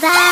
バイ